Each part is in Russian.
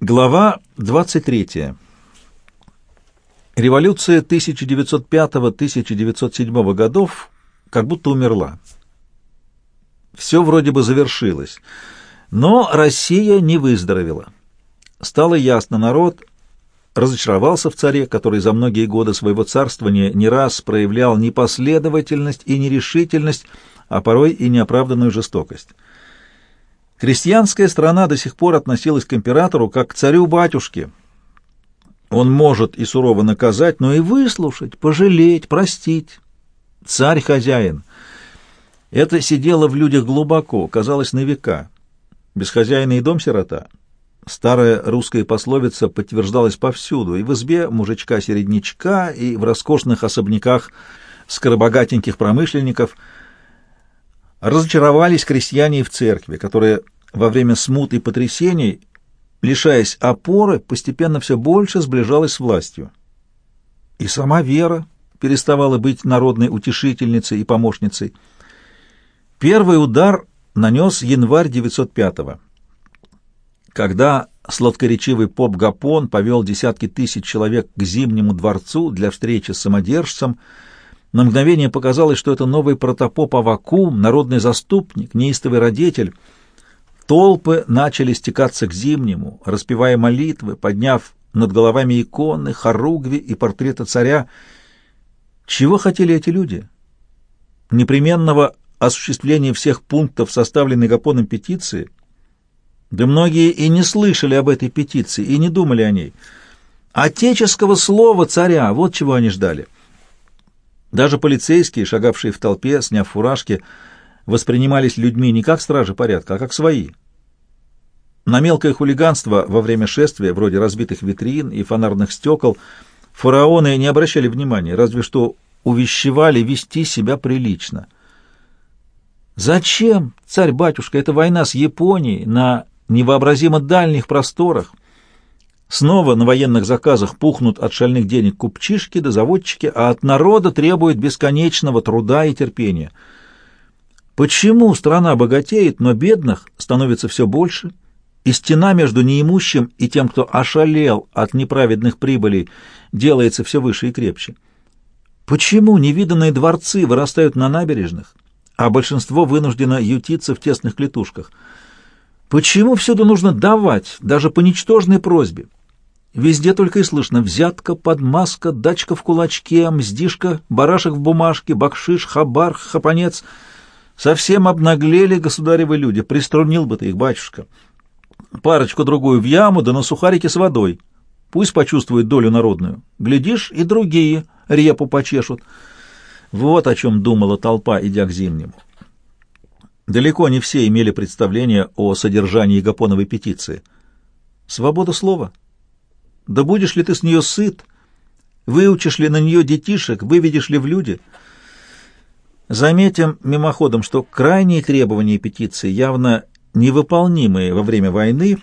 Глава 23. Революция 1905-1907 годов как будто умерла. Все вроде бы завершилось, но Россия не выздоровела. Стало ясно, народ разочаровался в царе, который за многие годы своего царствования не раз проявлял непоследовательность и нерешительность, а порой и неоправданную жестокость. Крестьянская страна до сих пор относилась к императору как к царю-батюшке. Он может и сурово наказать, но и выслушать, пожалеть, простить. Царь-хозяин. Это сидело в людях глубоко, казалось, на века. Без хозяина и дом сирота. Старая русская пословица подтверждалась повсюду, и в избе мужичка-середнячка, и в роскошных особняках скоробогатеньких промышленников – разочаровались крестьяне и в церкви, которые во время смут и потрясений, лишаясь опоры, постепенно все больше сближалась с властью. И сама вера переставала быть народной утешительницей и помощницей. Первый удар нанес январь 905-го. Когда сладкоречивый поп Гапон повел десятки тысяч человек к Зимнему дворцу для встречи с самодержцем, на мгновение показалось, что это новый протопоп Авакум, народный заступник, неистовый родитель. Толпы начали стекаться к Зимнему, распевая молитвы, подняв над головами иконы, хоругви и портреты царя. Чего хотели эти люди? Непременного осуществления всех пунктов составленной Гапоном петиции? Да многие и не слышали об этой петиции, и не думали о ней. Отеческого слова царя, вот чего они ждали. Даже полицейские, шагавшие в толпе, сняв фуражки, воспринимались людьми не как стражи порядка, а как свои. На мелкое хулиганство во время шествия, вроде разбитых витрин и фонарных стекол, фараоны не обращали внимания, разве что увещевали вести себя прилично. Зачем, царь-батюшка, эта война с Японией на невообразимо дальних просторах — Снова на военных заказах пухнут от шальных денег купчишки да заводчики, а от народа требуют бесконечного труда и терпения. Почему страна богатеет, но бедных становится все больше, и стена между неимущим и тем, кто ошалел от неправедных прибылей, делается все выше и крепче? Почему невиданные дворцы вырастают на набережных, а большинство вынуждено ютиться в тесных клетушках? Почему всюду нужно давать, даже по ничтожной просьбе? Везде только и слышно взятка, подмазка, дачка в кулачке, мздишка, барашек в бумажке, бакшиш, хабар, хапанец. Совсем обнаглели государевы люди, приструнил бы ты их, батюшка. Парочку-другую в яму, да на сухарике с водой. Пусть почувствует долю народную. Глядишь, и другие репу почешут. Вот о чем думала толпа, идя к зимнему. Далеко не все имели представление о содержании Гапоновой петиции. Свобода слова — да будешь ли ты с нее сыт? Выучишь ли на нее детишек? Выведешь ли в люди? Заметим мимоходом, что крайние требования петиции, явно невыполнимые во время войны,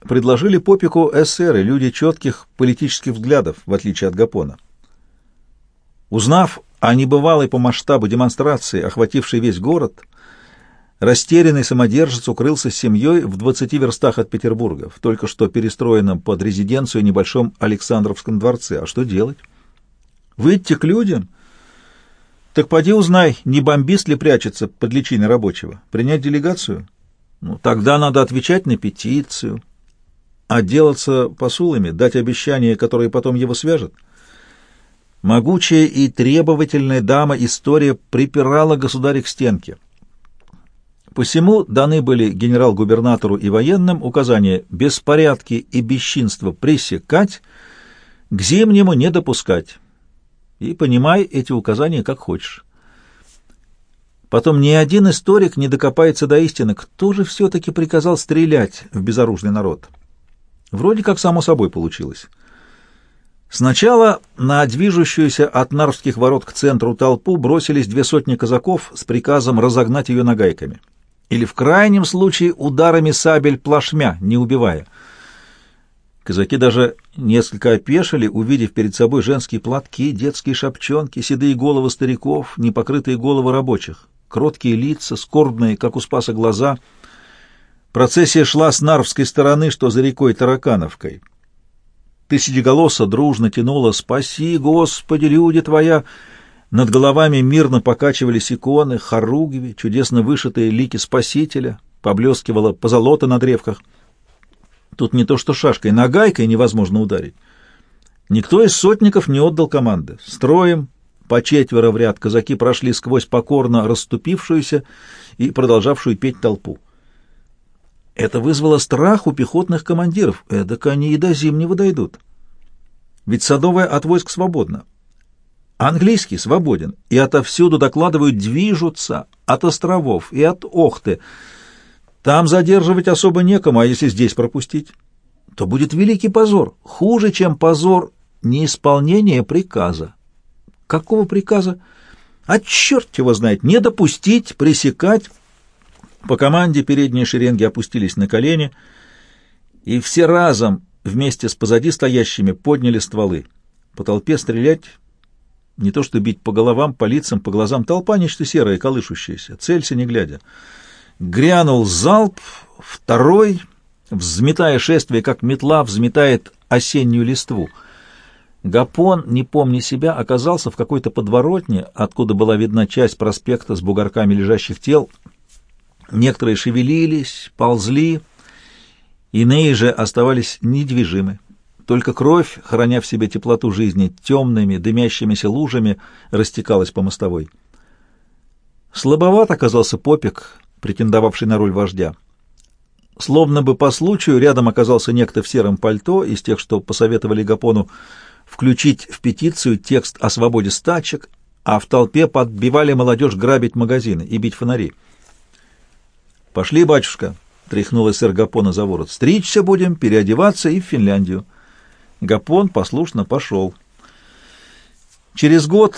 предложили Попику эсеры, люди четких политических взглядов, в отличие от Гапона. Узнав о небывалой по масштабу демонстрации, охватившей весь город, Растерянный самодержец укрылся с семьей в 20 верстах от Петербурга, в только что перестроенном под резиденцию небольшом Александровском дворце. А что делать? Выйти к людям? Так поди узнай, не бомбист ли прячется под личиной рабочего. Принять делегацию? Ну, тогда надо отвечать на петицию. Отделаться посулами, дать обещание, которое потом его свяжет. Могучая и требовательная дама история припирала государя к стенке. Посему даны были генерал-губернатору и военным указания беспорядки и бесчинство пресекать, к зимнему не допускать. И понимай эти указания как хочешь. Потом ни один историк не докопается до истины, кто же все-таки приказал стрелять в безоружный народ. Вроде как само собой получилось. Сначала на движущуюся от Нарвских ворот к центру толпу бросились две сотни казаков с приказом разогнать ее нагайками или в крайнем случае ударами сабель плашмя, не убивая. Казаки даже несколько опешили, увидев перед собой женские платки, детские шапчонки, седые головы стариков, непокрытые головы рабочих, кроткие лица, скорбные, как у Спаса, глаза. Процессия шла с Нарвской стороны, что за рекой Таракановкой. Тысячеголоса дружно тянула «Спаси, Господи, люди Твоя!» Над головами мирно покачивались иконы, хоругви, чудесно вышитые лики Спасителя, поблескивало позолота на древках. Тут не то что шашкой, нагайкой невозможно ударить. Никто из сотников не отдал команды. Строем, по четверо в ряд, казаки прошли сквозь покорно расступившуюся и продолжавшую петь толпу. Это вызвало страх у пехотных командиров. Эдак они и до Зимнего дойдут. Ведь Садовая от войск свободна. Английский свободен, и отовсюду докладывают движутся от островов и от Охты. Там задерживать особо некому, а если здесь пропустить, то будет великий позор, хуже, чем позор неисполнения приказа. Какого приказа? А черт его знает, не допустить, пресекать. По команде передние шеренги опустились на колени, и все разом вместе с позади стоящими подняли стволы. По толпе стрелять не то что бить по головам, по лицам, по глазам. Толпа нечто серое, колышущееся. Целься, не глядя. Грянул залп, второй, взметая шествие, как метла взметает осеннюю листву. Гапон, не помня себя, оказался в какой-то подворотне, откуда была видна часть проспекта с бугорками лежащих тел. Некоторые шевелились, ползли, иные же оставались недвижимы. Только кровь, храня в себе теплоту жизни, темными, дымящимися лужами растекалась по мостовой. Слабоват оказался попик, претендовавший на роль вождя. Словно бы по случаю рядом оказался некто в сером пальто из тех, что посоветовали Гапону включить в петицию текст о свободе стачек, а в толпе подбивали молодежь грабить магазины и бить фонари. «Пошли, батюшка», — тряхнула сэр Гапона за ворот, — «стричься будем, переодеваться и в Финляндию». Гапон послушно пошел. Через год,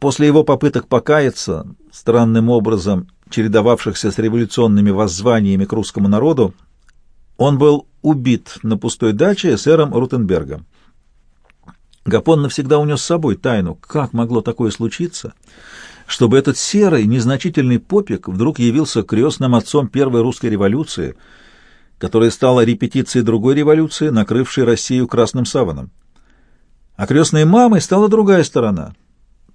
после его попыток покаяться, странным образом чередовавшихся с революционными воззваниями к русскому народу, он был убит на пустой даче сэром Рутенбергом. Гапон навсегда унес с собой тайну, как могло такое случиться, чтобы этот серый, незначительный попик вдруг явился крестным отцом первой русской революции — которая стала репетицией другой революции, накрывшей Россию красным саваном. А крестной мамой стала другая сторона,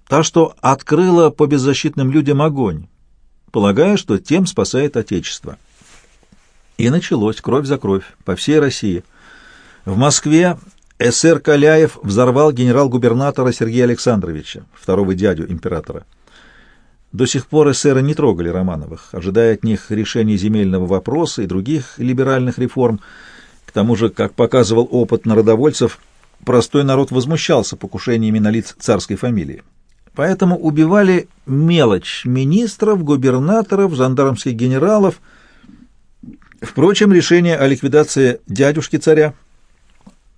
та, что открыла по беззащитным людям огонь, полагая, что тем спасает Отечество. И началось кровь за кровь по всей России. В Москве СР Каляев взорвал генерал-губернатора Сергея Александровича, второго дядю императора. До сих пор эсеры не трогали Романовых, ожидая от них решения земельного вопроса и других либеральных реформ. К тому же, как показывал опыт народовольцев, простой народ возмущался покушениями на лиц царской фамилии. Поэтому убивали мелочь министров, губернаторов, жандармских генералов. Впрочем, решение о ликвидации дядюшки царя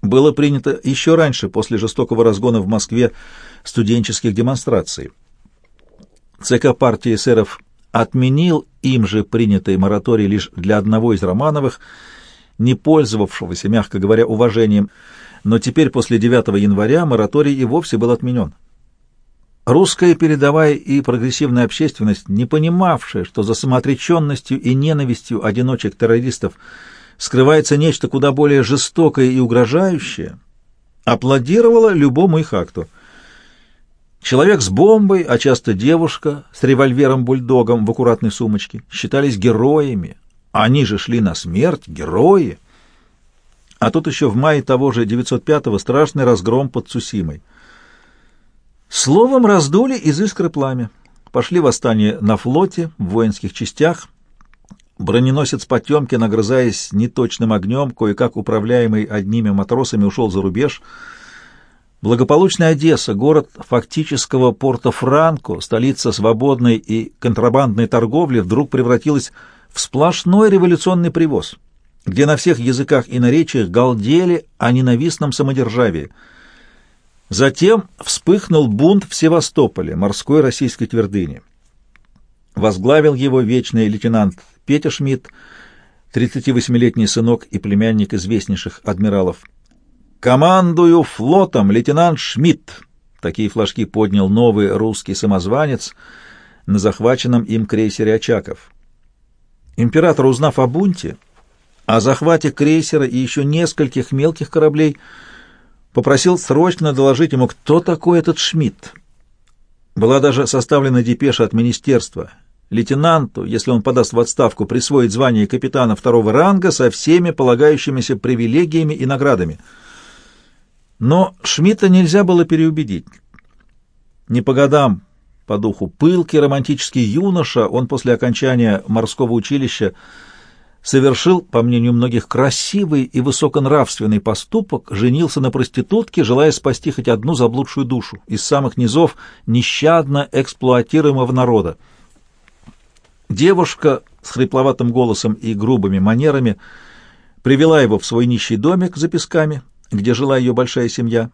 было принято еще раньше, после жестокого разгона в Москве студенческих демонстраций. ЦК партии эсеров отменил им же принятый мораторий лишь для одного из Романовых, не пользовавшегося, мягко говоря, уважением, но теперь после 9 января мораторий и вовсе был отменен. Русская передовая и прогрессивная общественность, не понимавшая, что за самоотреченностью и ненавистью одиночек-террористов скрывается нечто куда более жестокое и угрожающее, аплодировала любому их акту — Человек с бомбой, а часто девушка с револьвером-бульдогом в аккуратной сумочке считались героями. Они же шли на смерть, герои. А тут еще в мае того же 905-го страшный разгром под Цусимой. Словом, раздули из искры пламя. Пошли восстания на флоте, в воинских частях. Броненосец Потемкин, нагрызаясь неточным огнем, кое-как управляемый одними матросами, ушел за рубеж — Благополучная Одесса, город фактического порта Франко, столица свободной и контрабандной торговли, вдруг превратилась в сплошной революционный привоз, где на всех языках и наречиях галдели о ненавистном самодержавии. Затем вспыхнул бунт в Севастополе, морской российской твердыне. Возглавил его вечный лейтенант Петя Шмидт, 38-летний сынок и племянник известнейших адмиралов «Командую флотом, лейтенант Шмидт!» Такие флажки поднял новый русский самозванец на захваченном им крейсере «Очаков». Император, узнав о бунте, о захвате крейсера и еще нескольких мелких кораблей, попросил срочно доложить ему, кто такой этот Шмидт. Была даже составлена депеша от министерства. Лейтенанту, если он подаст в отставку, присвоить звание капитана второго ранга со всеми полагающимися привилегиями и наградами. Но Шмидта нельзя было переубедить. Не по годам, по духу пылкий романтический юноша, он после окончания морского училища совершил, по мнению многих, красивый и высоконравственный поступок, женился на проститутке, желая спасти хоть одну заблудшую душу из самых низов нещадно эксплуатируемого народа. Девушка с хрипловатым голосом и грубыми манерами привела его в свой нищий домик за песками, где жила ее большая семья.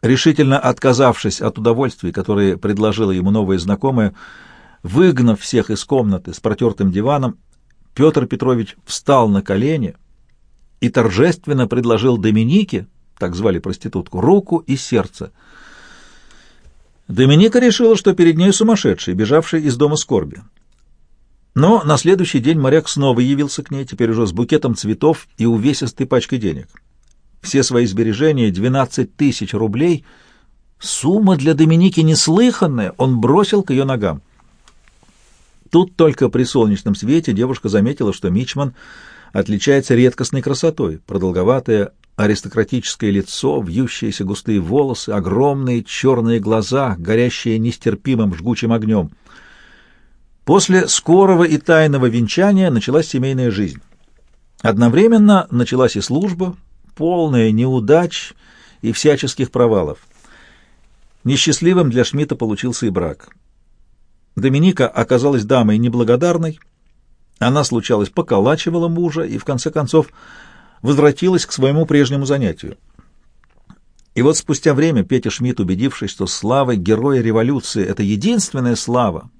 Решительно отказавшись от удовольствий, которые предложила ему новая знакомая, выгнав всех из комнаты с протертым диваном, Петр Петрович встал на колени и торжественно предложил Доминике, так звали проститутку, руку и сердце. Доминика решила, что перед ней сумасшедший, бежавший из дома скорби. Но на следующий день моряк снова явился к ней, теперь уже с букетом цветов и увесистой пачкой денег. Все свои сбережения, 12 тысяч рублей, сумма для Доминики неслыханная, он бросил к ее ногам. Тут только при солнечном свете девушка заметила, что Мичман отличается редкостной красотой. Продолговатое аристократическое лицо, вьющиеся густые волосы, огромные черные глаза, горящие нестерпимым жгучим огнем. После скорого и тайного венчания началась семейная жизнь. Одновременно началась и служба, полная неудач и всяческих провалов. Несчастливым для Шмидта получился и брак. Доминика оказалась дамой неблагодарной, она, случалось, поколачивала мужа и, в конце концов, возвратилась к своему прежнему занятию. И вот спустя время Петя Шмидт, убедившись, что слава героя революции — это единственная слава,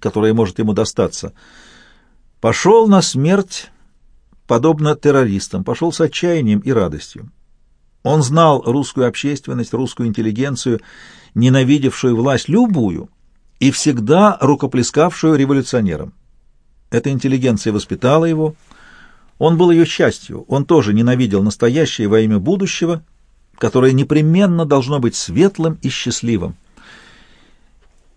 которая может ему достаться, пошел на смерть, подобно террористам, пошел с отчаянием и радостью. Он знал русскую общественность, русскую интеллигенцию, ненавидевшую власть любую — и всегда рукоплескавшую революционерам. Эта интеллигенция воспитала его, он был ее счастью, он тоже ненавидел настоящее во имя будущего, которое непременно должно быть светлым и счастливым.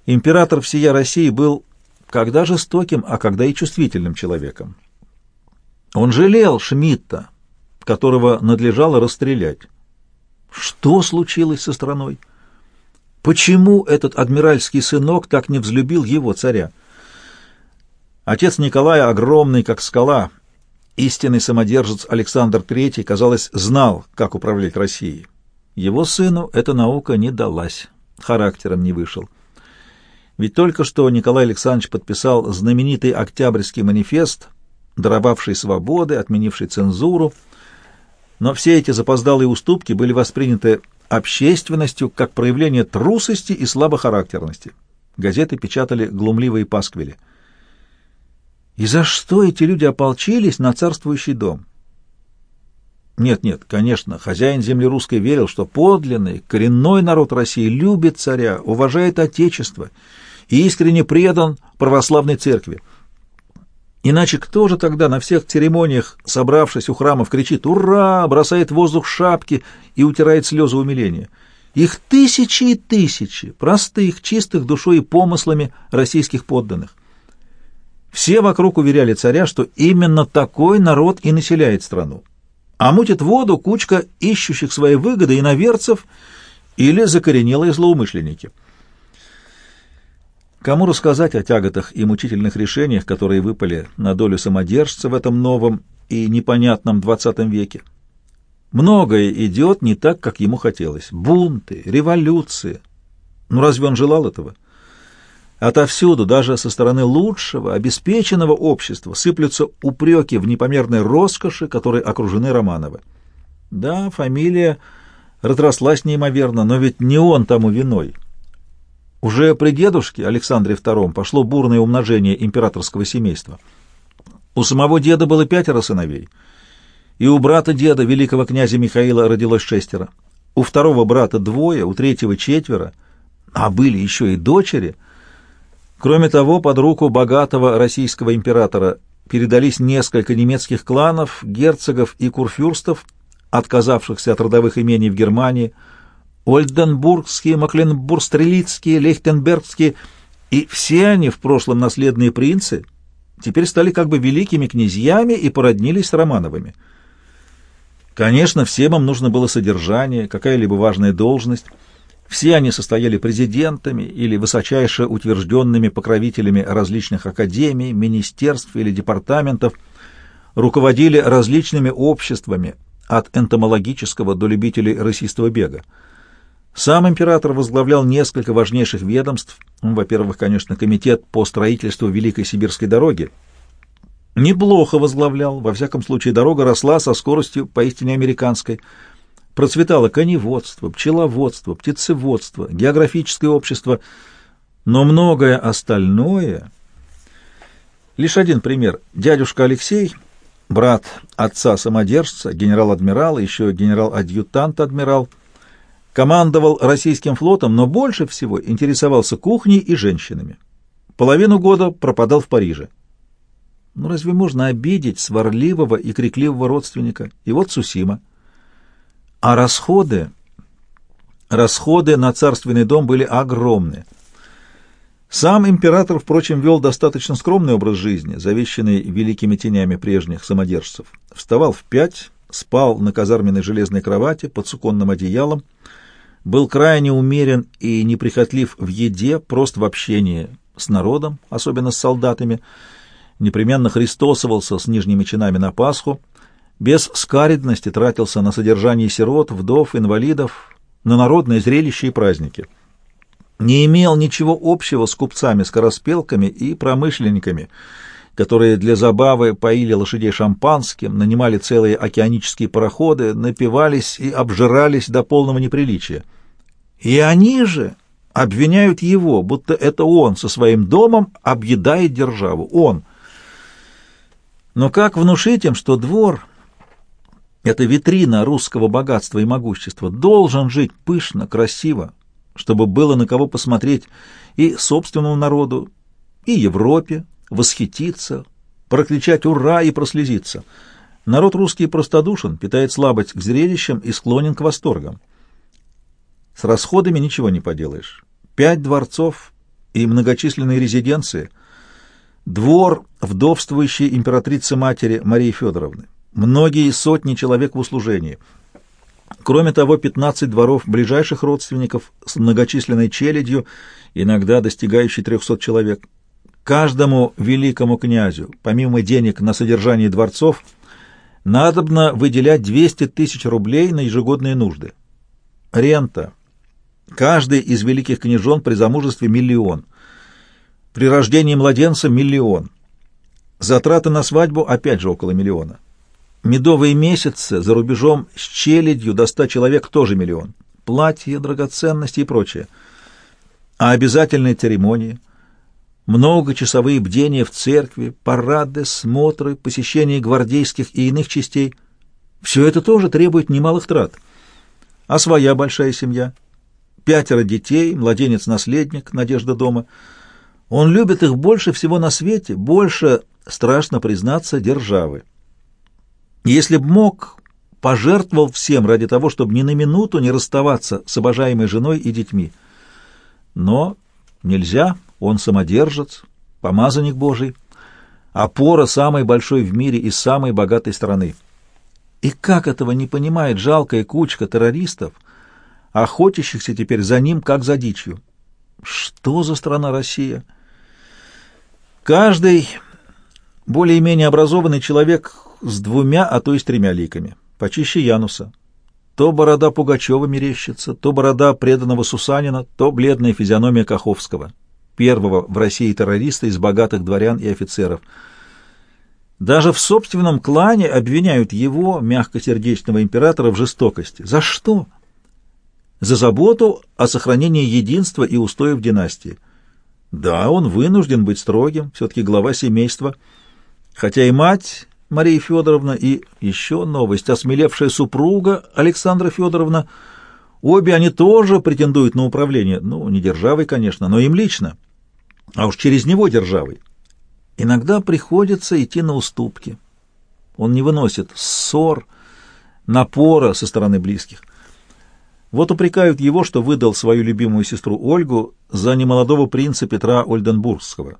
Император всея России был когда жестоким, а когда и чувствительным человеком. Он жалел Шмидта, которого надлежало расстрелять. Что случилось со страной? Почему этот адмиральский сынок так не взлюбил его, царя? Отец Николая, огромный как скала, истинный самодержец Александр III, казалось, знал, как управлять Россией. Его сыну эта наука не далась, характером не вышел. Ведь только что Николай Александрович подписал знаменитый Октябрьский манифест, даровавший свободы, отменивший цензуру, но все эти запоздалые уступки были восприняты общественностью как проявление трусости и слабохарактерности. Газеты печатали глумливые пасквили. И за что эти люди ополчились на царствующий дом? Нет, нет, конечно, хозяин земли русской верил, что подлинный, коренной народ России любит царя, уважает Отечество и искренне предан православной церкви. Иначе кто же тогда на всех церемониях, собравшись у храмов, кричит «Ура!», бросает в воздух шапки и утирает слезы умиления? Их тысячи и тысячи, простых, чистых душой и помыслами российских подданных. Все вокруг уверяли царя, что именно такой народ и населяет страну. А мутит воду кучка ищущих свои выгоды иноверцев или закоренелые злоумышленники – Кому рассказать о тяготах и мучительных решениях, которые выпали на долю самодержца в этом новом и непонятном двадцатом веке? Многое идет не так, как ему хотелось. Бунты, революции. Ну разве он желал этого? Отовсюду, даже со стороны лучшего, обеспеченного общества, сыплются упреки в непомерной роскоши, которой окружены Романовы. Да, фамилия разрослась неимоверно, но ведь не он тому виной. Уже при дедушке Александре II пошло бурное умножение императорского семейства. У самого деда было пятеро сыновей, и у брата деда, великого князя Михаила, родилось шестеро. У второго брата двое, у третьего четверо, а были еще и дочери. Кроме того, под руку богатого российского императора передались несколько немецких кланов, герцогов и курфюрстов, отказавшихся от родовых имений в Германии, Ольденбургские, Макленбург-Стрелицкие, Лейхтенбергские, и все они, в прошлом наследные принцы, теперь стали как бы великими князьями и породнились с Романовыми. Конечно, всем им нужно было содержание, какая-либо важная должность. Все они состояли президентами или высочайше утвержденными покровителями различных академий, министерств или департаментов, руководили различными обществами, от энтомологического до любителей рысистого бега. Сам император возглавлял несколько важнейших ведомств. Во-первых, конечно, комитет по строительству Великой Сибирской дороги, Неплохо возглавлял, во всяком случае дорога росла со скоростью поистине американской. Процветало коневодство, пчеловодство, птицеводство, географическое общество, но многое остальное... Лишь один пример. Дядюшка Алексей, брат отца-самодержца, генерал-адмирал, еще генерал-адъютант-адмирал, командовал российским флотом, но больше всего интересовался кухней и женщинами. Половину года пропадал в Париже. Ну разве можно обидеть сварливого и крикливого родственника? И вот Сусима. А расходы... Расходы на царственный дом были огромны. Сам император, впрочем, вел достаточно скромный образ жизни, завещанный великими тенями прежних самодержцев. Вставал в пять, спал на казарменной железной кровати под суконным одеялом, был крайне умерен и неприхотлив в еде, прост в общении с народом, особенно с солдатами, непременно христосовался с нижними чинами на Пасху, без скаридности тратился на содержание сирот, вдов, инвалидов, на народные зрелища и праздники. Не имел ничего общего с купцами-скороспелками и промышленниками, которые для забавы поили лошадей шампанским, нанимали целые океанические пароходы, напивались и обжирались до полного неприличия. И они же обвиняют его, будто это он со своим домом объедает державу. Он, но как внушить им, что двор, эта витрина русского богатства и могущества, должен жить пышно, красиво, чтобы было на кого посмотреть и собственному народу, и Европе, восхититься, прокричать «Ура!» и прослезиться. Народ русский простодушен, питает слабость к зрелищам и склонен к восторгам. С расходами ничего не поделаешь. Пять дворцов и многочисленные резиденции — двор вдовствующей императрицы-матери Марии Федоровны, многие сотни человек в услужении. Кроме того, 15 дворов ближайших родственников с многочисленной челядью, иногда достигающей 300 человек. Каждому великому князю, помимо денег на содержание дворцов, надобно выделять 200 тысяч рублей на ежегодные нужды. Рента. Каждый из великих княжон при замужестве миллион – при рождении младенца – миллион. Затраты на свадьбу – опять же около миллиона. Медовые месяцы за рубежом с челядью до ста человек – тоже миллион. Платья, драгоценности и прочее. А обязательные церемонии – многочасовые бдения в церкви, парады, смотры, посещение гвардейских и иных частей – все это тоже требует немалых трат. А своя большая семья – пятеро детей, младенец-наследник, надежда дома – он любит их больше всего на свете, больше, страшно признаться, державы. Если б мог, пожертвовал всем ради того, чтобы ни на минуту не расставаться с обожаемой женой и детьми. Но нельзя, он самодержец, помазанник Божий, опора самой большой в мире и самой богатой страны. И как этого не понимает жалкая кучка террористов, охотящихся теперь за ним, как за дичью? Что за страна Россия? Каждый более-менее образованный человек с двумя, а то и с тремя ликами, почище Януса. То борода Пугачева мерещится, то борода преданного Сусанина, то бледная физиономия Каховского, первого в России террориста из богатых дворян и офицеров. Даже в собственном клане обвиняют его, мягкосердечного императора, в жестокости. За что? За заботу о сохранении единства и устоев династии. Да, он вынужден быть строгим, все-таки глава семейства. Хотя и мать Мария Федоровна, и еще новость, осмелевшая супруга Александра Федоровна, обе они тоже претендуют на управление, ну, не державой, конечно, но им лично, а уж через него державой. Иногда приходится идти на уступки. Он не выносит ссор, напора со стороны близких. Вот упрекают его, что выдал свою любимую сестру Ольгу за немолодого принца Петра Ольденбургского.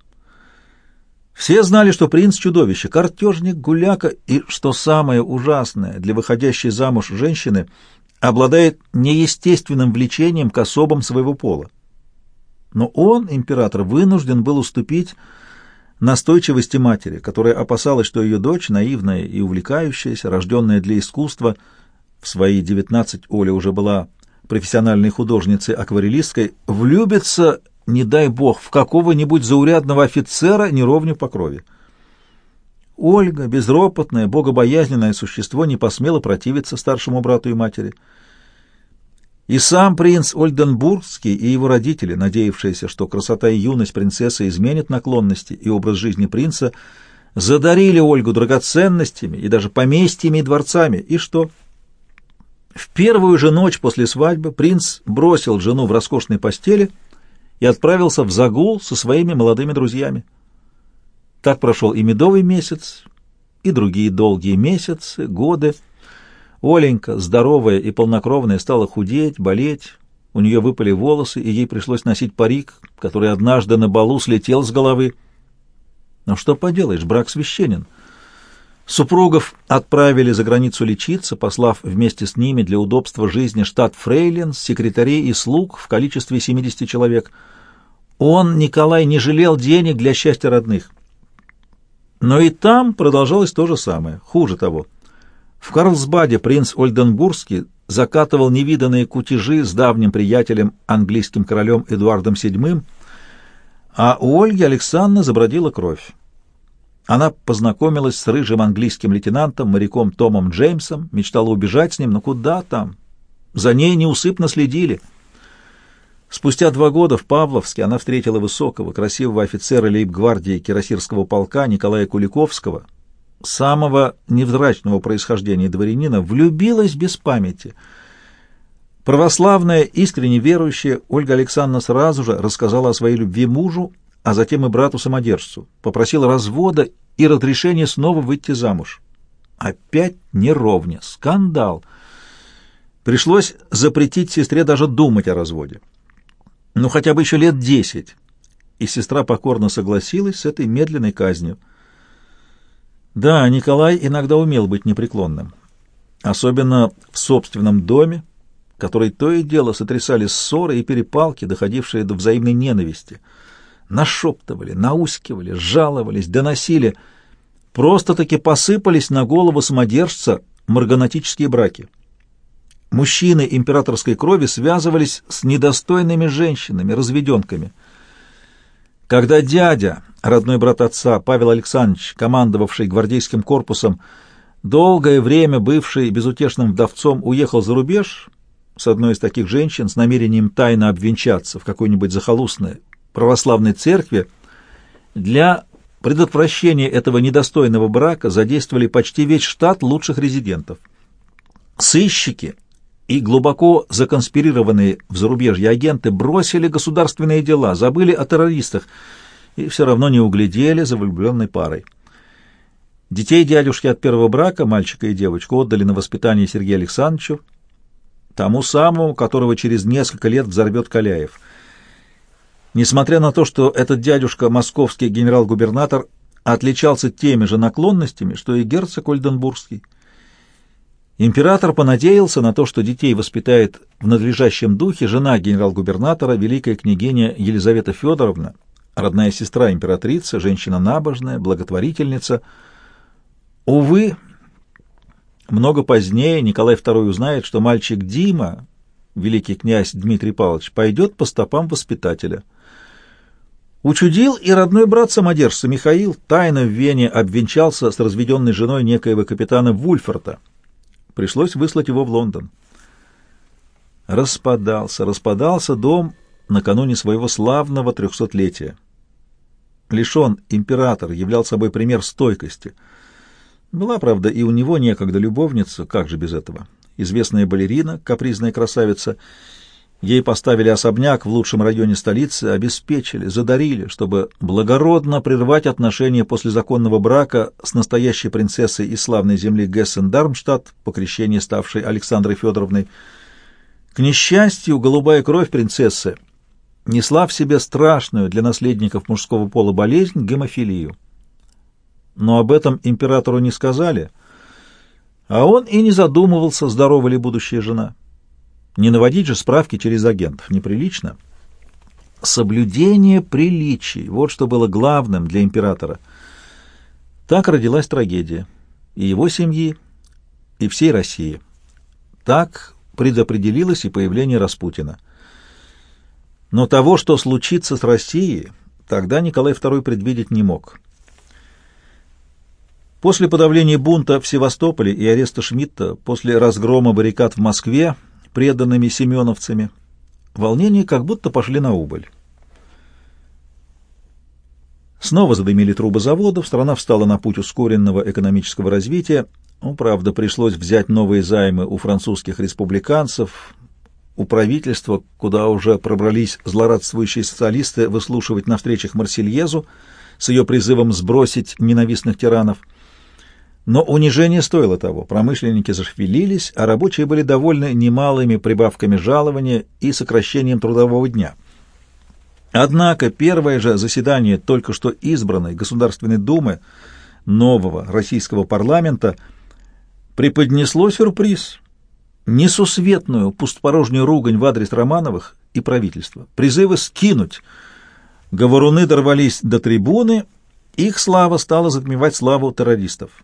Все знали, что принц — чудовище, картежник, гуляка и, что самое ужасное для выходящей замуж женщины, обладает неестественным влечением к особам своего пола. Но он, император, вынужден был уступить настойчивости матери, которая опасалась, что ее дочь, наивная и увлекающаяся, рожденная для искусства, в свои девятнадцать Оля уже была профессиональной художницей-акварелисткой, влюбится, не дай бог, в какого-нибудь заурядного офицера неровню по крови. Ольга, безропотное, богобоязненное существо, не посмела противиться старшему брату и матери. И сам принц Ольденбургский и его родители, надеявшиеся, что красота и юность принцессы изменят наклонности и образ жизни принца, задарили Ольгу драгоценностями и даже поместьями и дворцами. И что? В первую же ночь после свадьбы принц бросил жену в роскошной постели и отправился в загул со своими молодыми друзьями. Так прошел и медовый месяц, и другие долгие месяцы, годы. Оленька, здоровая и полнокровная, стала худеть, болеть. У нее выпали волосы, и ей пришлось носить парик, который однажды на балу слетел с головы. Но что поделаешь, брак священен — Супругов отправили за границу лечиться, послав вместе с ними для удобства жизни штат фрейлин, секретарей и слуг в количестве 70 человек. Он, Николай, не жалел денег для счастья родных. Но и там продолжалось то же самое, хуже того. В Карлсбаде принц Ольденбургский закатывал невиданные кутежи с давним приятелем, английским королем Эдуардом VII, а у Ольги Александровны забродила кровь. Она познакомилась с рыжим английским лейтенантом, моряком Томом Джеймсом, мечтала убежать с ним, но куда там? За ней неусыпно следили. Спустя два года в Павловске она встретила высокого, красивого офицера лейб-гвардии Кирасирского полка Николая Куликовского, самого невзрачного происхождения дворянина, влюбилась без памяти. Православная, искренне верующая, Ольга Александровна сразу же рассказала о своей любви мужу а затем и брату-самодержцу, попросил развода и разрешения снова выйти замуж. Опять неровня, скандал. Пришлось запретить сестре даже думать о разводе. Ну, хотя бы еще лет десять. И сестра покорно согласилась с этой медленной казнью. Да, Николай иногда умел быть непреклонным. Особенно в собственном доме, который то и дело сотрясали ссоры и перепалки, доходившие до взаимной ненависти — нашептывали, наускивали, жаловались, доносили. Просто-таки посыпались на голову самодержца марганатические браки. Мужчины императорской крови связывались с недостойными женщинами, разведенками. Когда дядя, родной брат отца, Павел Александрович, командовавший гвардейским корпусом, долгое время бывший безутешным вдовцом, уехал за рубеж с одной из таких женщин с намерением тайно обвенчаться в какой-нибудь захолустной православной церкви для предотвращения этого недостойного брака задействовали почти весь штат лучших резидентов. Сыщики и глубоко законспирированные в зарубежье агенты бросили государственные дела, забыли о террористах и все равно не углядели за влюбленной парой. Детей дядюшки от первого брака, мальчика и девочку, отдали на воспитание Сергею Александровичу, тому самому, которого через несколько лет взорвет Каляев — Несмотря на то, что этот дядюшка, московский генерал-губернатор, отличался теми же наклонностями, что и герцог Ольденбургский. Император понадеялся на то, что детей воспитает в надлежащем духе жена генерал-губернатора, великая княгиня Елизавета Федоровна, родная сестра императрицы, женщина набожная, благотворительница. Увы, много позднее Николай II узнает, что мальчик Дима, великий князь Дмитрий Павлович, пойдет по стопам воспитателя — Учудил и родной брат самодержца Михаил тайно в Вене обвенчался с разведенной женой некоего капитана Вульфорта. Пришлось выслать его в Лондон. Распадался, распадался дом накануне своего славного трехсотлетия. Лишен император являл собой пример стойкости. Была, правда, и у него некогда любовница, как же без этого, известная балерина, капризная красавица — Ей поставили особняк в лучшем районе столицы, обеспечили, задарили, чтобы благородно прервать отношения после законного брака с настоящей принцессой из славной земли Гессен-Дармштадт, по крещению ставшей Александрой Федоровной. К несчастью, голубая кровь принцессы несла в себе страшную для наследников мужского пола болезнь — гемофилию. Но об этом императору не сказали, а он и не задумывался, здорова ли будущая жена. Не наводить же справки через агентов, неприлично. Соблюдение приличий — вот что было главным для императора. Так родилась трагедия и его семьи, и всей России. Так предопределилось и появление Распутина. Но того, что случится с Россией, тогда Николай II предвидеть не мог. После подавления бунта в Севастополе и ареста Шмидта, после разгрома баррикад в Москве, преданными семеновцами, волнения как будто пошли на убыль. Снова задымили трубы заводов, страна встала на путь ускоренного экономического развития. Ну, правда, пришлось взять новые займы у французских республиканцев, у правительства, куда уже пробрались злорадствующие социалисты выслушивать на встречах Марсельезу с ее призывом сбросить ненавистных тиранов – но унижение стоило того. Промышленники зашевелились, а рабочие были довольны немалыми прибавками жалования и сокращением трудового дня. Однако первое же заседание только что избранной Государственной Думы нового российского парламента преподнесло сюрприз. Несусветную пустопорожнюю ругань в адрес Романовых и правительства. Призывы скинуть. Говоруны дорвались до трибуны, их слава стала затмевать славу террористов.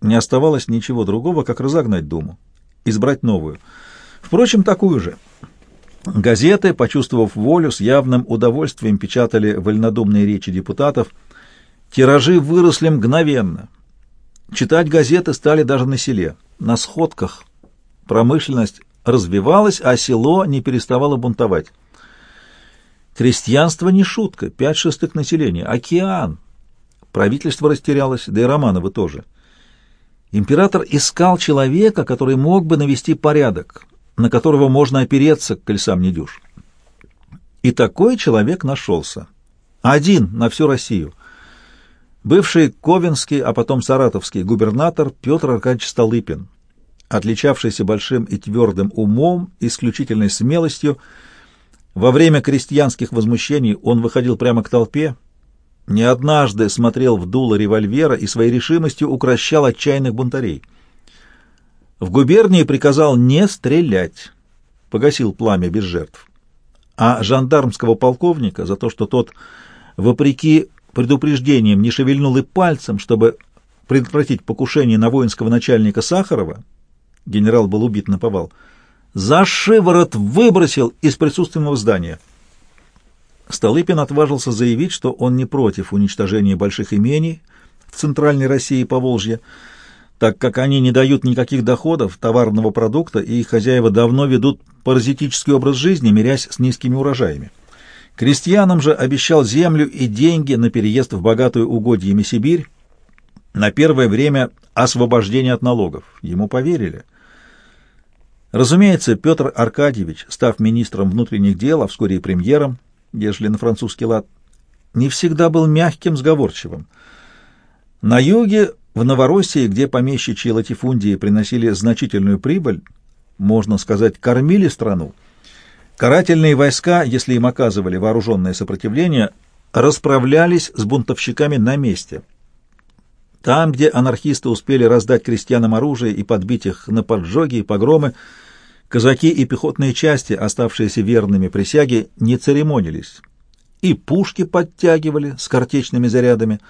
Не оставалось ничего другого, как разогнать Думу, избрать новую. Впрочем, такую же. Газеты, почувствовав волю, с явным удовольствием печатали вольнодумные речи депутатов. Тиражи выросли мгновенно. Читать газеты стали даже на селе, на сходках. Промышленность развивалась, а село не переставало бунтовать. Крестьянство не шутка, пять шестых населения, океан. Правительство растерялось, да и Романовы тоже. Император искал человека, который мог бы навести порядок, на которого можно опереться, коль сам не дюж. И такой человек нашелся. Один на всю Россию. Бывший Ковенский, а потом Саратовский губернатор Петр Аркадьевич Столыпин, отличавшийся большим и твердым умом, исключительной смелостью, во время крестьянских возмущений он выходил прямо к толпе, не однажды смотрел в дуло револьвера и своей решимостью укращал отчаянных бунтарей. В губернии приказал не стрелять, погасил пламя без жертв. А жандармского полковника за то, что тот, вопреки предупреждениям, не шевельнул и пальцем, чтобы предотвратить покушение на воинского начальника Сахарова, генерал был убит на повал, за шиворот выбросил из присутственного здания — Столыпин отважился заявить, что он не против уничтожения больших имений в Центральной России и Поволжье, так как они не дают никаких доходов, товарного продукта, и их хозяева давно ведут паразитический образ жизни, мирясь с низкими урожаями. Крестьянам же обещал землю и деньги на переезд в богатую угодьями Сибирь, на первое время освобождение от налогов. Ему поверили. Разумеется, Петр Аркадьевич, став министром внутренних дел, а вскоре и премьером, ежели на французский лад, не всегда был мягким, сговорчивым. На юге, в Новороссии, где помещичьи латифундии приносили значительную прибыль, можно сказать, кормили страну, карательные войска, если им оказывали вооруженное сопротивление, расправлялись с бунтовщиками на месте. Там, где анархисты успели раздать крестьянам оружие и подбить их на поджоги и погромы, Казаки и пехотные части, оставшиеся верными присяге, не церемонились. И пушки подтягивали с картечными зарядами.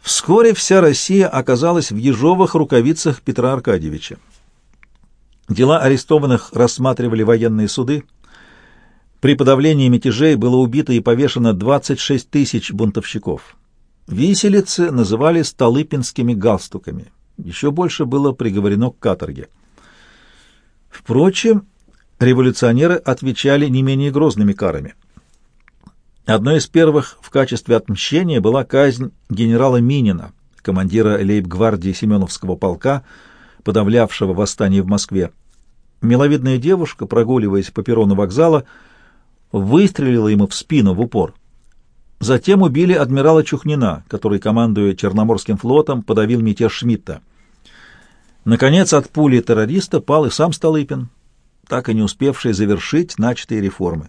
Вскоре вся Россия оказалась в ежовых рукавицах Петра Аркадьевича. Дела арестованных рассматривали военные суды. При подавлении мятежей было убито и повешено 26 тысяч бунтовщиков. Виселицы называли столыпинскими галстуками. Еще больше было приговорено к каторге. Впрочем, революционеры отвечали не менее грозными карами. Одной из первых в качестве отмщения была казнь генерала Минина, командира лейб-гвардии Семеновского полка, подавлявшего восстание в Москве. миловидная девушка, прогуливаясь по перрону вокзала, выстрелила ему в спину в упор. Затем убили адмирала Чухнина, который, командуя Черноморским флотом, подавил мятеж Шмидта. Наконец, от пули террориста пал и сам Столыпин, так и не успевший завершить начатые реформы.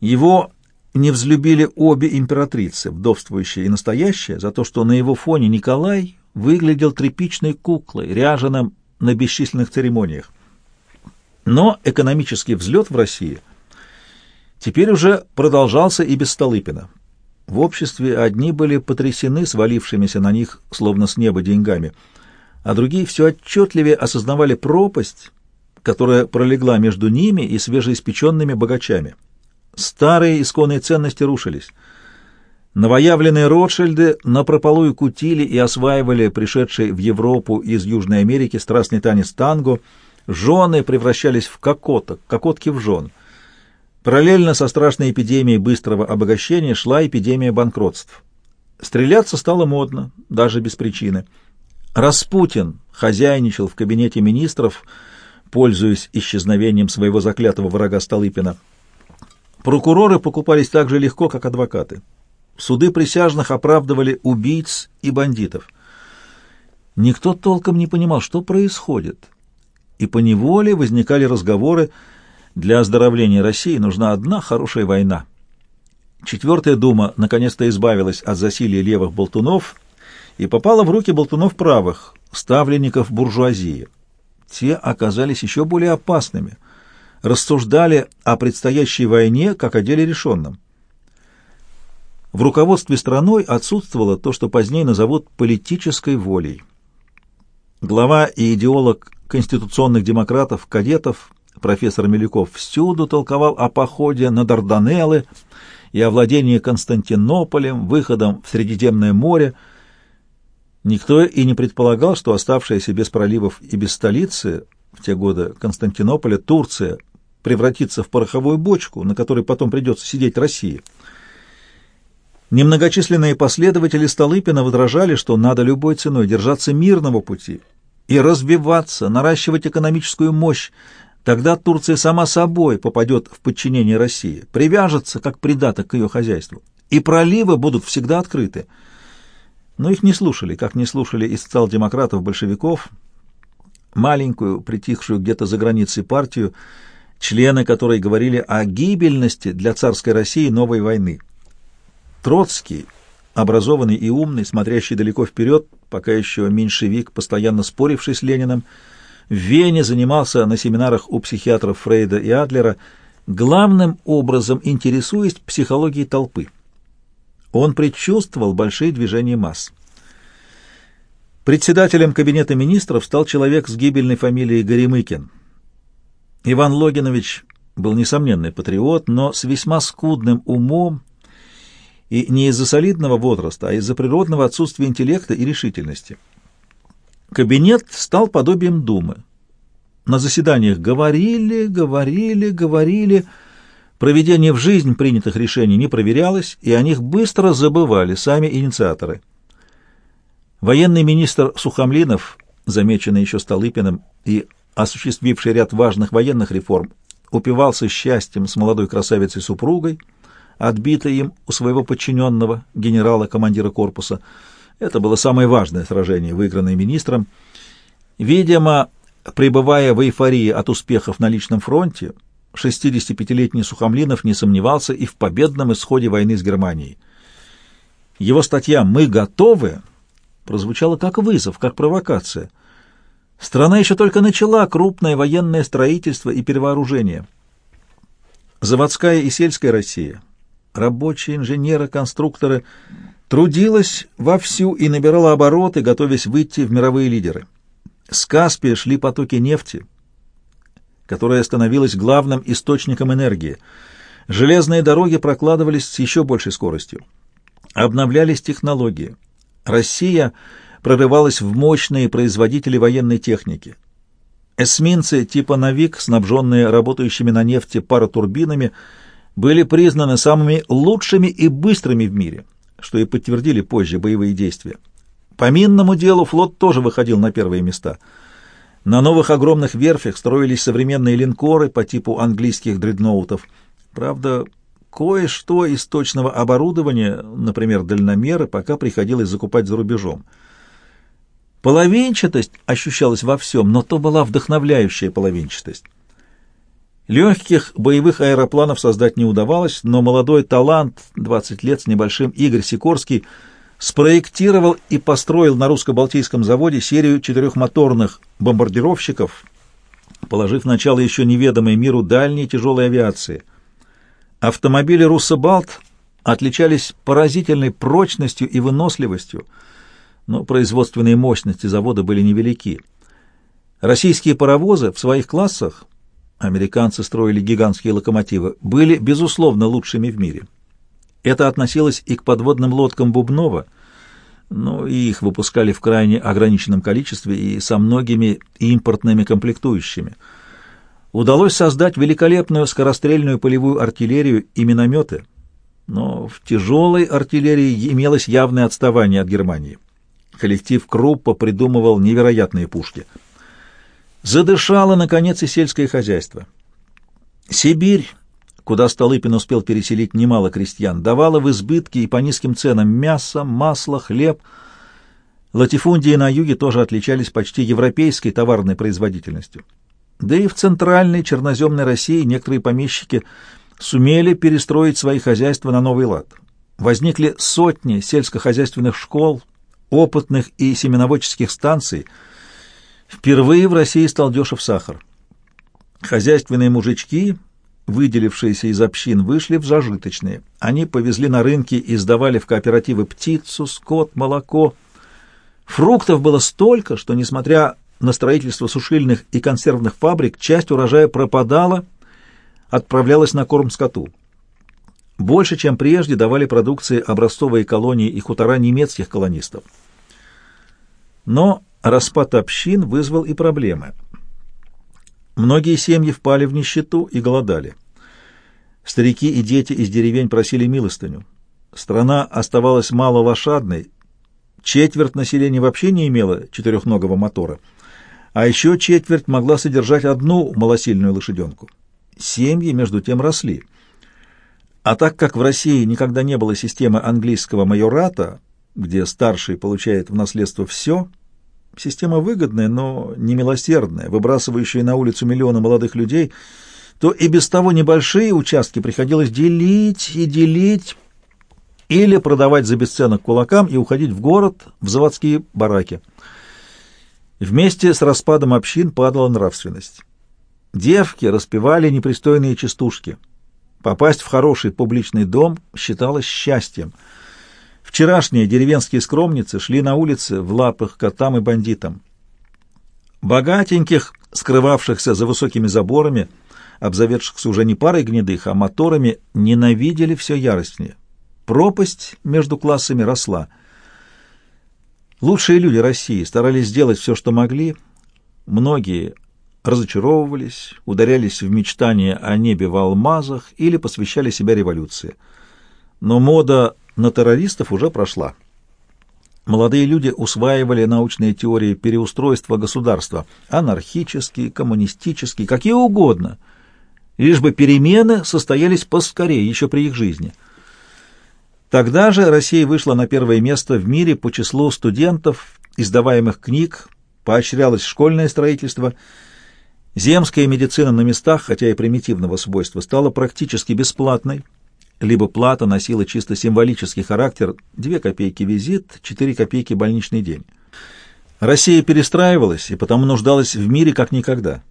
Его не взлюбили обе императрицы, вдовствующая и настоящая, за то, что на его фоне Николай выглядел тряпичной куклой, ряженым на бесчисленных церемониях. Но экономический взлет в России теперь уже продолжался и без Столыпина. В обществе одни были потрясены свалившимися на них, словно с неба, деньгами, а другие все отчетливее осознавали пропасть, которая пролегла между ними и свежеиспеченными богачами. Старые исконные ценности рушились. Новоявленные Ротшильды напропалую кутили и осваивали пришедшие в Европу из Южной Америки страстный танец танго, жены превращались в кокоток, кокотки в жен. Параллельно со страшной эпидемией быстрого обогащения шла эпидемия банкротств. Стреляться стало модно, даже без причины. Распутин хозяйничал в кабинете министров, пользуясь исчезновением своего заклятого врага Столыпина. Прокуроры покупались так же легко, как адвокаты. Суды присяжных оправдывали убийц и бандитов. Никто толком не понимал, что происходит. И поневоле возникали разговоры, для оздоровления России нужна одна хорошая война. Четвертая дума наконец-то избавилась от засилия левых болтунов и попала в руки болтунов правых, ставленников буржуазии. Те оказались еще более опасными — рассуждали о предстоящей войне как о деле решенном. В руководстве страной отсутствовало то, что позднее назовут политической волей. Глава и идеолог конституционных демократов, кадетов, профессор Милюков всюду толковал о походе на Дарданеллы и о владении Константинополем, выходом в Средиземное море. Никто и не предполагал, что оставшаяся без проливов и без столицы в те годы Константинополя Турция превратиться в пороховую бочку, на которой потом придется сидеть России. Немногочисленные последователи Столыпина возражали, что надо любой ценой держаться мирного пути и разбиваться, наращивать экономическую мощь, тогда Турция сама собой попадет в подчинение России, привяжется как придаток к ее хозяйству, и проливы будут всегда открыты. Но их не слушали, как не слушали и социал-демократов, большевиков, маленькую, притихшую где-то за границей партию, члены которой говорили о гибельности для царской России новой войны. Троцкий, образованный и умный, смотрящий далеко вперед, пока еще меньшевик, постоянно споривший с Лениным, в Вене занимался на семинарах у психиатров Фрейда и Адлера, главным образом интересуясь психологией толпы. Он предчувствовал большие движения масс. Председателем кабинета министров стал человек с гибельной фамилией Горемыкин – Иван Логинович был несомненный патриот, но с весьма скудным умом и не из-за солидного возраста, а из-за природного отсутствия интеллекта и решительности. Кабинет стал подобием думы. На заседаниях говорили, говорили, говорили. Проведение в жизнь принятых решений не проверялось, и о них быстро забывали сами инициаторы. Военный министр Сухомлинов, замеченный еще Столыпиным и осуществивший ряд важных военных реформ, упивался счастьем с молодой красавицей-супругой, отбитой им у своего подчиненного, генерала-командира корпуса. Это было самое важное сражение, выигранное министром. Видимо, пребывая в эйфории от успехов на личном фронте, 65-летний Сухомлинов не сомневался и в победном исходе войны с Германией. Его статья «Мы готовы» прозвучала как вызов, как провокация — Страна еще только начала крупное военное строительство и перевооружение. Заводская и сельская Россия, рабочие, инженеры, конструкторы, трудилась вовсю и набирала обороты, готовясь выйти в мировые лидеры. С Каспия шли потоки нефти, которая становилась главным источником энергии. Железные дороги прокладывались с еще большей скоростью. Обновлялись технологии. Россия — прорывалась в мощные производители военной техники. Эсминцы типа «Навик», снабженные работающими на нефти паротурбинами, были признаны самыми лучшими и быстрыми в мире, что и подтвердили позже боевые действия. По минному делу флот тоже выходил на первые места. На новых огромных верфях строились современные линкоры по типу английских дредноутов. Правда, кое-что из точного оборудования, например, дальномеры, пока приходилось закупать за рубежом. Половинчатость ощущалась во всем, но то была вдохновляющая половинчатость. Легких боевых аэропланов создать не удавалось, но молодой талант, 20 лет с небольшим, Игорь Сикорский, спроектировал и построил на русско-балтийском заводе серию четырехмоторных бомбардировщиков, положив начало еще неведомой миру дальней тяжелой авиации. Автомобили «Руссобалт» отличались поразительной прочностью и выносливостью, но производственные мощности завода были невелики. Российские паровозы в своих классах – американцы строили гигантские локомотивы, были, безусловно, лучшими в мире. Это относилось и к подводным лодкам Бубнова, но и их выпускали в крайне ограниченном количестве и со многими импортными комплектующими. Удалось создать великолепную скорострельную полевую артиллерию и минометы, но в тяжелой артиллерии имелось явное отставание от Германии. Коллектив Круппа придумывал невероятные пушки — Задышало, наконец, и сельское хозяйство. Сибирь, куда Столыпин успел переселить немало крестьян, давала в избытке и по низким ценам мясо, масло, хлеб. Латифундии на юге тоже отличались почти европейской товарной производительностью. Да и в центральной черноземной России некоторые помещики сумели перестроить свои хозяйства на новый лад. Возникли сотни сельскохозяйственных школ, опытных и семеноводческих станций – Впервые в России стал дешев сахар. Хозяйственные мужички, выделившиеся из общин, вышли в зажиточные. Они повезли на рынки и сдавали в кооперативы птицу, скот, молоко. Фруктов было столько, что, несмотря на строительство сушильных и консервных фабрик, часть урожая пропадала, отправлялась на корм скоту. Больше, чем прежде, давали продукции образцовые колонии и хутора немецких колонистов. Но распад общин вызвал и проблемы. Многие семьи впали в нищету и голодали. Старики и дети из деревень просили милостыню. Страна оставалась мало лошадной, четверть населения вообще не имела четырехногого мотора, а еще четверть могла содержать одну малосильную лошаденку. Семьи, между тем, росли. А так как в России никогда не было системы английского майората, где старший получает в наследство все – Система выгодная, но не милосердная, выбрасывающая на улицу миллионы молодых людей, то и без того небольшие участки приходилось делить и делить, или продавать за бесценок кулакам и уходить в город, в заводские бараки. Вместе с распадом общин падала нравственность. Девки распевали непристойные частушки. Попасть в хороший публичный дом считалось счастьем — Вчерашние деревенские скромницы шли на улице в лапах котам и бандитам. Богатеньких, скрывавшихся за высокими заборами, обзаведшихся уже не парой гнедых, а моторами, ненавидели все яростнее. Пропасть между классами росла. Лучшие люди России старались сделать все, что могли. Многие разочаровывались, ударялись в мечтания о небе в алмазах или посвящали себя революции. Но мода на террористов уже прошла. Молодые люди усваивали научные теории переустройства государства, анархические, коммунистические, какие угодно, лишь бы перемены состоялись поскорее, еще при их жизни. Тогда же Россия вышла на первое место в мире по числу студентов, издаваемых книг, поощрялось школьное строительство. Земская медицина на местах, хотя и примитивного свойства, стала практически бесплатной, либо плата носила чисто символический характер – 2 копейки визит, 4 копейки больничный день. Россия перестраивалась и потому нуждалась в мире как никогда.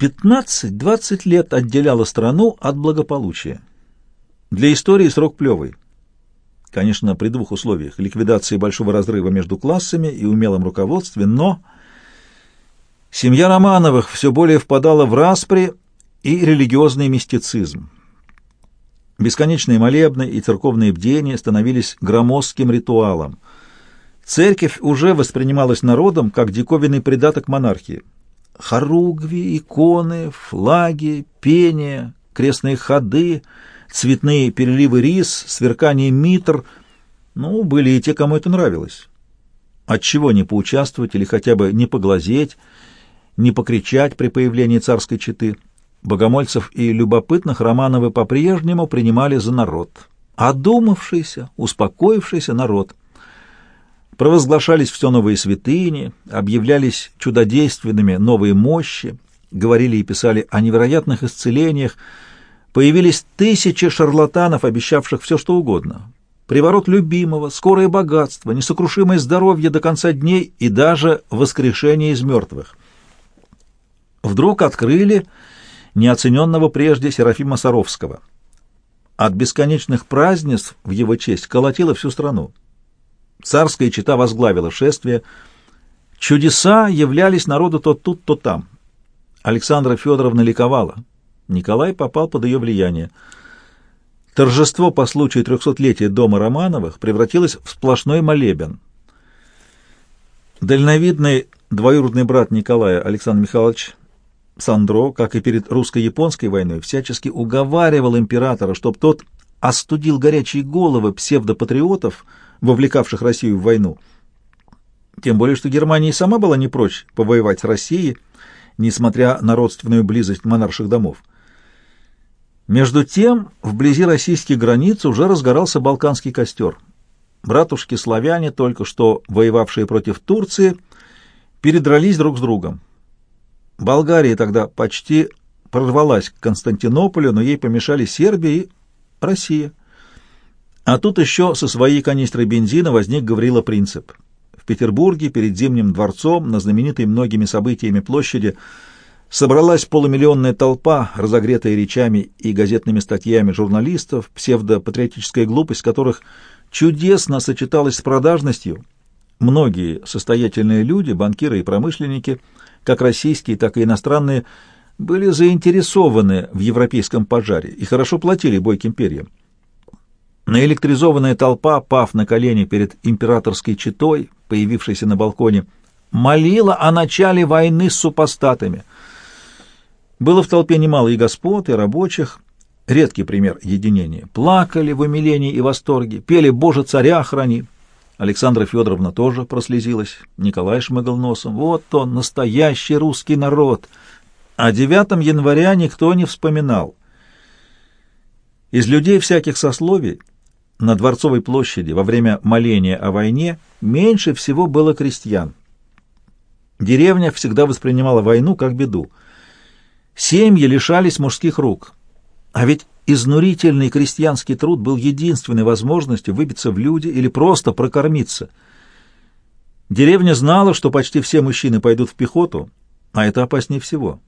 15-20 лет отделяла страну от благополучия. Для истории срок плевый. Конечно, при двух условиях – ликвидации большого разрыва между классами и умелом руководстве, но семья Романовых все более впадала в распри и религиозный мистицизм. Бесконечные молебны и церковные бдения становились громоздким ритуалом. Церковь уже воспринималась народом как диковинный придаток монархии. Хоругви, иконы, флаги, пение, крестные ходы, цветные переливы рис, сверкание митр — ну, были и те, кому это нравилось. Отчего не поучаствовать или хотя бы не поглазеть, не покричать при появлении царской четы. Богомольцев и любопытных Романовы по-прежнему принимали за народ. Одумавшийся, успокоившийся народ. Провозглашались все новые святыни, объявлялись чудодейственными новые мощи, говорили и писали о невероятных исцелениях, появились тысячи шарлатанов, обещавших все что угодно. Приворот любимого, скорое богатство, несокрушимое здоровье до конца дней и даже воскрешение из мертвых. Вдруг открыли неоцененного прежде Серафима Саровского. От бесконечных празднеств в его честь колотила всю страну. Царская чета возглавила шествие. Чудеса являлись народу то тут, то там. Александра Федоровна ликовала. Николай попал под ее влияние. Торжество по случаю трехсотлетия дома Романовых превратилось в сплошной молебен. Дальновидный двоюродный брат Николая Александр Михайлович Сандро, как и перед русско-японской войной, всячески уговаривал императора, чтобы тот остудил горячие головы псевдопатриотов, вовлекавших Россию в войну. Тем более, что Германия и сама была не прочь повоевать с Россией, несмотря на родственную близость монарших домов. Между тем, вблизи российских границ уже разгорался балканский костер. Братушки-славяне, только что воевавшие против Турции, передрались друг с другом. Болгария тогда почти прорвалась к Константинополю, но ей помешали Сербия и Россия. А тут еще со своей канистрой бензина возник Гаврила Принцип. В Петербурге перед Зимним дворцом на знаменитой многими событиями площади собралась полумиллионная толпа, разогретая речами и газетными статьями журналистов, псевдопатриотическая глупость которых чудесно сочеталась с продажностью. Многие состоятельные люди, банкиры и промышленники – как российские, так и иностранные, были заинтересованы в европейском пожаре и хорошо платили бойким перьям. Наэлектризованная толпа, пав на колени перед императорской четой, появившейся на балконе, молила о начале войны с супостатами. Было в толпе немало и господ, и рабочих, редкий пример единения. Плакали в умилении и восторге, пели «Боже, царя храни», Александра Федоровна тоже прослезилась. Николай шмыгал носом. Вот он, настоящий русский народ. О 9 января никто не вспоминал. Из людей всяких сословий на Дворцовой площади во время моления о войне меньше всего было крестьян. Деревня всегда воспринимала войну как беду. Семьи лишались мужских рук. А ведь Изнурительный крестьянский труд был единственной возможностью выбиться в люди или просто прокормиться. Деревня знала, что почти все мужчины пойдут в пехоту, а это опаснее всего.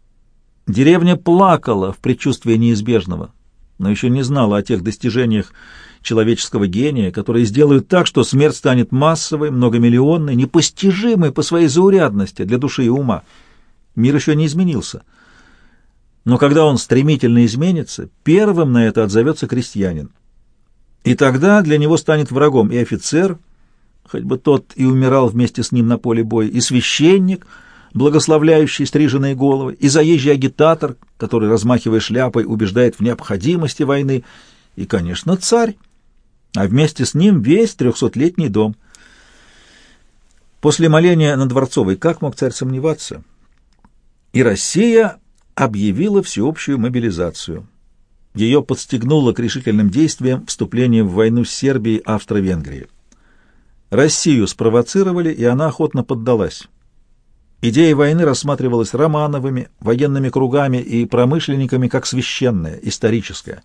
Деревня плакала в предчувствии неизбежного, но еще не знала о тех достижениях человеческого гения, которые сделают так, что смерть станет массовой, многомиллионной, непостижимой по своей заурядности для души и ума. Мир еще не изменился — но когда он стремительно изменится, первым на это отзовется крестьянин. И тогда для него станет врагом и офицер, хоть бы тот и умирал вместе с ним на поле боя, и священник, благословляющий стриженные головы, и заезжий агитатор, который, размахивая шляпой, убеждает в необходимости войны, и, конечно, царь, а вместе с ним весь трехсотлетний дом. После моления на Дворцовой как мог царь сомневаться? И Россия объявила всеобщую мобилизацию. Ее подстегнуло к решительным действиям вступление в войну с Сербией Австро-Венгрией. Россию спровоцировали, и она охотно поддалась. Идея войны рассматривалась Романовыми, военными кругами и промышленниками как священная, историческая.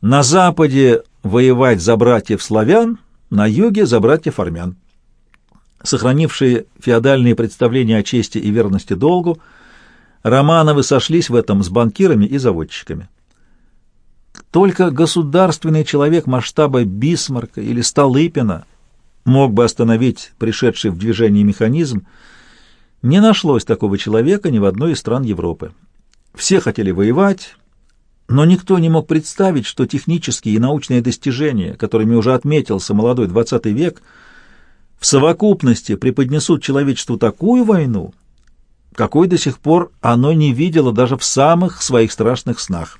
На западе воевать за братьев славян, на юге за братьев армян. Сохранившие феодальные представления о чести и верности долгу – Романовы сошлись в этом с банкирами и заводчиками. Только государственный человек масштаба Бисмарка или Столыпина мог бы остановить пришедший в движение механизм. Не нашлось такого человека ни в одной из стран Европы. Все хотели воевать, но никто не мог представить, что технические и научные достижения, которыми уже отметился молодой XX век, в совокупности преподнесут человечеству такую войну, какой до сих пор оно не видело даже в самых своих страшных снах.